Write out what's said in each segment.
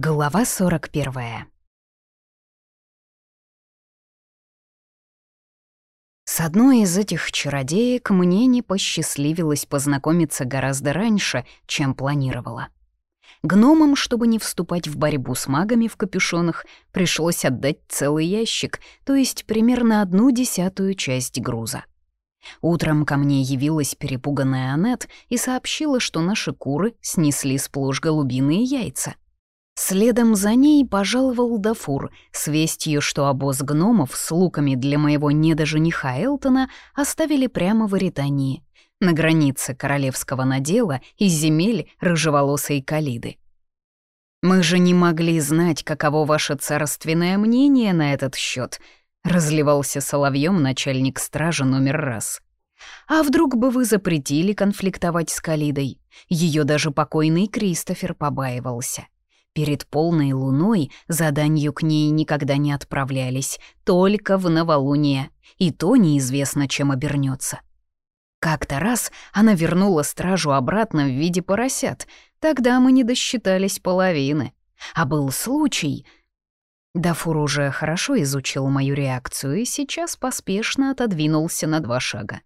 Глава 41 С одной из этих чародеек мне не посчастливилось познакомиться гораздо раньше, чем планировала. Гномам, чтобы не вступать в борьбу с магами в капюшонах, пришлось отдать целый ящик, то есть примерно одну десятую часть груза. Утром ко мне явилась перепуганная Аннет и сообщила, что наши куры снесли сплошь голубиные яйца — Следом за ней пожаловал Дафур с вестью, что обоз гномов с луками для моего недожениха Элтона оставили прямо в Аритании, на границе королевского надела и земель рыжеволосой Калиды. «Мы же не могли знать, каково ваше царственное мнение на этот счет, разливался соловьем начальник стражи номер раз. «А вдруг бы вы запретили конфликтовать с Калидой? Ее даже покойный Кристофер побаивался». Перед полной луной заданию к ней никогда не отправлялись, только в новолуние, и то неизвестно, чем обернется. Как-то раз она вернула стражу обратно в виде поросят, тогда мы не досчитались половины. А был случай... Дафур уже хорошо изучил мою реакцию и сейчас поспешно отодвинулся на два шага.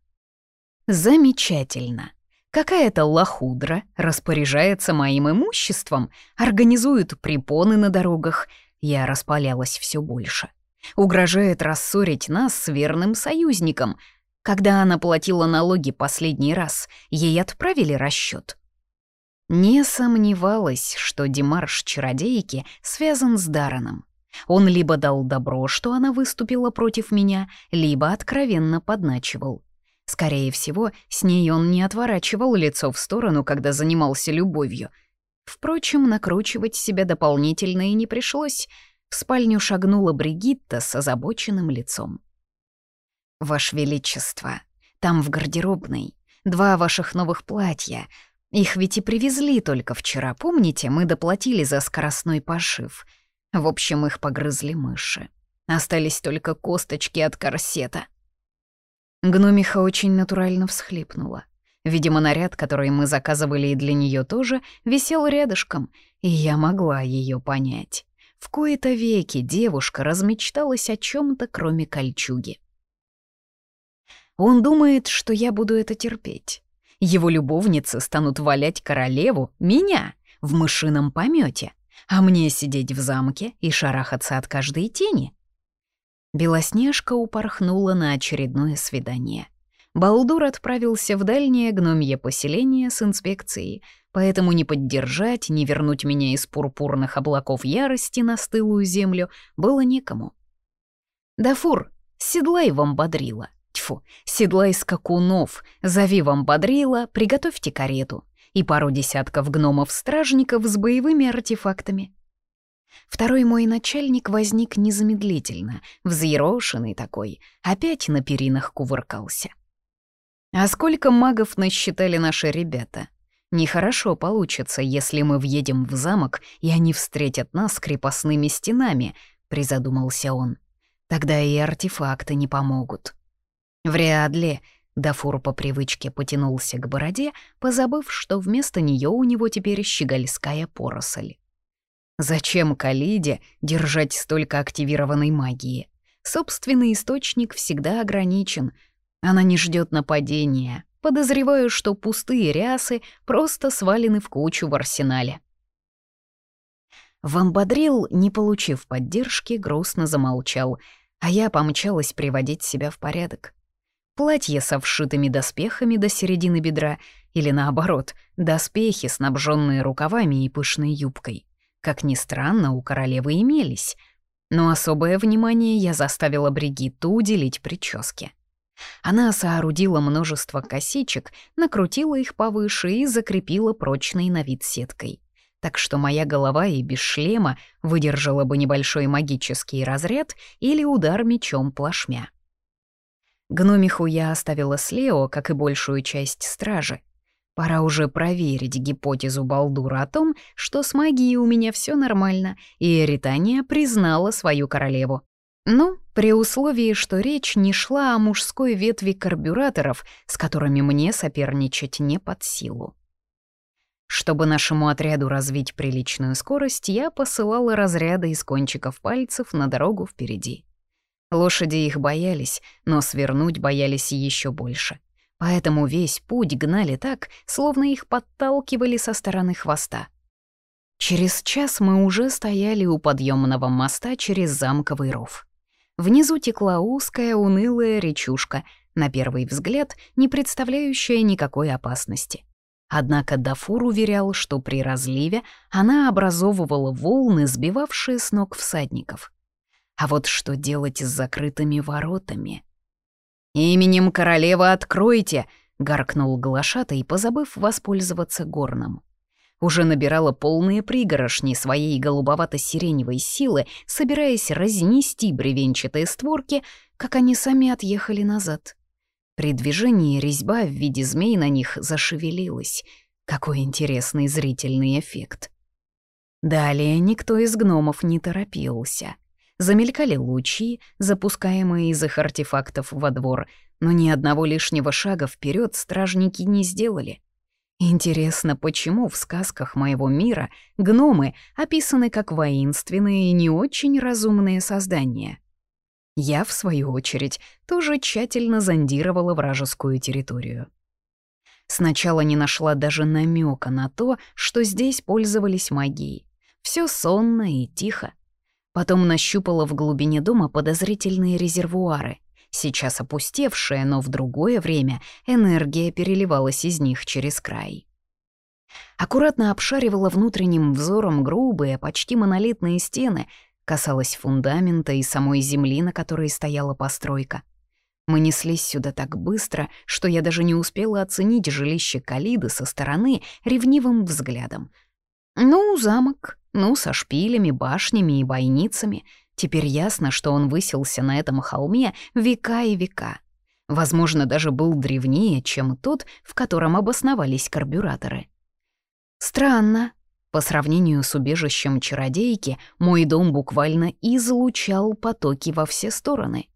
«Замечательно. Какая-то лохудра распоряжается моим имуществом, организует препоны на дорогах. Я распалялась все больше. Угрожает рассорить нас с верным союзником. Когда она платила налоги последний раз, ей отправили расчет. Не сомневалась, что Демарш чародейки связан с Дараном. Он либо дал добро, что она выступила против меня, либо откровенно подначивал. Скорее всего, с ней он не отворачивал лицо в сторону, когда занимался любовью. Впрочем, накручивать себя дополнительно и не пришлось. В спальню шагнула Бригитта с озабоченным лицом. «Ваше Величество, там в гардеробной два ваших новых платья. Их ведь и привезли только вчера, помните, мы доплатили за скоростной пошив. В общем, их погрызли мыши. Остались только косточки от корсета. Гномиха очень натурально всхлипнула. Видимо, наряд, который мы заказывали и для нее тоже, висел рядышком, и я могла ее понять. В кои-то веки девушка размечталась о чем то кроме кольчуги. Он думает, что я буду это терпеть. Его любовницы станут валять королеву, меня, в мышином помете, а мне сидеть в замке и шарахаться от каждой тени. Белоснежка упорхнула на очередное свидание. Балдур отправился в дальнее гномье поселение с инспекцией, поэтому не поддержать, не вернуть меня из пурпурных облаков ярости на стылую землю было некому. «Дафур, седлай вам бодрила. Тьфу, седлай скакунов, зови вам бодрила, приготовьте карету и пару десятков гномов-стражников с боевыми артефактами. Второй мой начальник возник незамедлительно, взъерошенный такой, опять на перинах кувыркался. А сколько магов насчитали наши ребята? Нехорошо получится, если мы въедем в замок, и они встретят нас крепостными стенами, призадумался он. Тогда и артефакты не помогут. Вряд ли, Дафур по привычке потянулся к бороде, позабыв, что вместо нее у него теперь щегольская поросль. Зачем Калиде держать столько активированной магии? Собственный источник всегда ограничен. Она не ждет нападения. Подозреваю, что пустые рясы просто свалены в кучу в арсенале. Вамбадрил, не получив поддержки, грустно замолчал, а я помчалась приводить себя в порядок. Платье со вшитыми доспехами до середины бедра или, наоборот, доспехи, снабженные рукавами и пышной юбкой — как ни странно, у королевы имелись. Но особое внимание я заставила Бригитту уделить прическе. Она соорудила множество косичек, накрутила их повыше и закрепила прочной на вид сеткой. Так что моя голова и без шлема выдержала бы небольшой магический разряд или удар мечом плашмя. Гномиху я оставила с Лео, как и большую часть стражи. Пора уже проверить гипотезу Балдура о том, что с магией у меня все нормально, и Эритания признала свою королеву. Ну, при условии, что речь не шла о мужской ветви карбюраторов, с которыми мне соперничать не под силу. Чтобы нашему отряду развить приличную скорость, я посылала разряды из кончиков пальцев на дорогу впереди. Лошади их боялись, но свернуть боялись еще больше. Поэтому весь путь гнали так, словно их подталкивали со стороны хвоста. Через час мы уже стояли у подъемного моста через замковый ров. Внизу текла узкая, унылая речушка, на первый взгляд не представляющая никакой опасности. Однако Дафур уверял, что при разливе она образовывала волны, сбивавшие с ног всадников. А вот что делать с закрытыми воротами? «Именем королевы откройте!» — гаркнул глашатай, позабыв воспользоваться горном. Уже набирала полные пригорошни своей голубовато-сиреневой силы, собираясь разнести бревенчатые створки, как они сами отъехали назад. При движении резьба в виде змей на них зашевелилась. Какой интересный зрительный эффект. Далее никто из гномов не торопился. Замелькали лучи, запускаемые из их артефактов во двор, но ни одного лишнего шага вперед стражники не сделали. Интересно, почему в сказках моего мира гномы описаны как воинственные и не очень разумные создания? Я, в свою очередь, тоже тщательно зондировала вражескую территорию. Сначала не нашла даже намека на то, что здесь пользовались магией. Все сонно и тихо. Потом нащупала в глубине дома подозрительные резервуары. Сейчас опустевшие, но в другое время энергия переливалась из них через край. Аккуратно обшаривала внутренним взором грубые, почти монолитные стены, касалась фундамента и самой земли, на которой стояла постройка. Мы неслись сюда так быстро, что я даже не успела оценить жилище Калиды со стороны ревнивым взглядом. Ну, замок, ну, со шпилями, башнями и бойницами. Теперь ясно, что он высился на этом холме века и века. Возможно, даже был древнее, чем тот, в котором обосновались карбюраторы. Странно. По сравнению с убежищем чародейки, мой дом буквально излучал потоки во все стороны.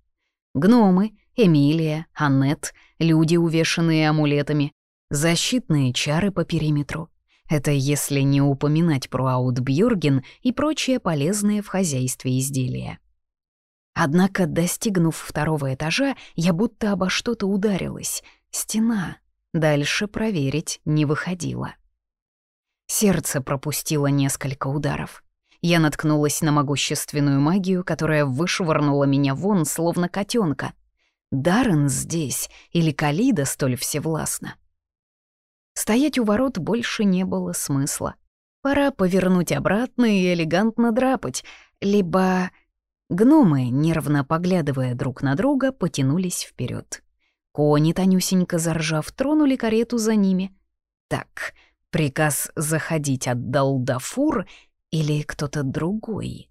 Гномы, Эмилия, Аннет, люди, увешанные амулетами, защитные чары по периметру. Это если не упоминать про Аутбьюрген и прочие полезные в хозяйстве изделия. Однако, достигнув второго этажа, я будто обо что-то ударилась. Стена. Дальше проверить не выходило. Сердце пропустило несколько ударов. Я наткнулась на могущественную магию, которая вышвырнула меня вон, словно котенка. Даррен здесь или Калида столь всевластна? Стоять у ворот больше не было смысла. Пора повернуть обратно и элегантно драпать, либо... Гномы, нервно поглядывая друг на друга, потянулись вперед. Кони, тонюсенько заржав, тронули карету за ними. Так, приказ заходить отдал Дафур или кто-то другой?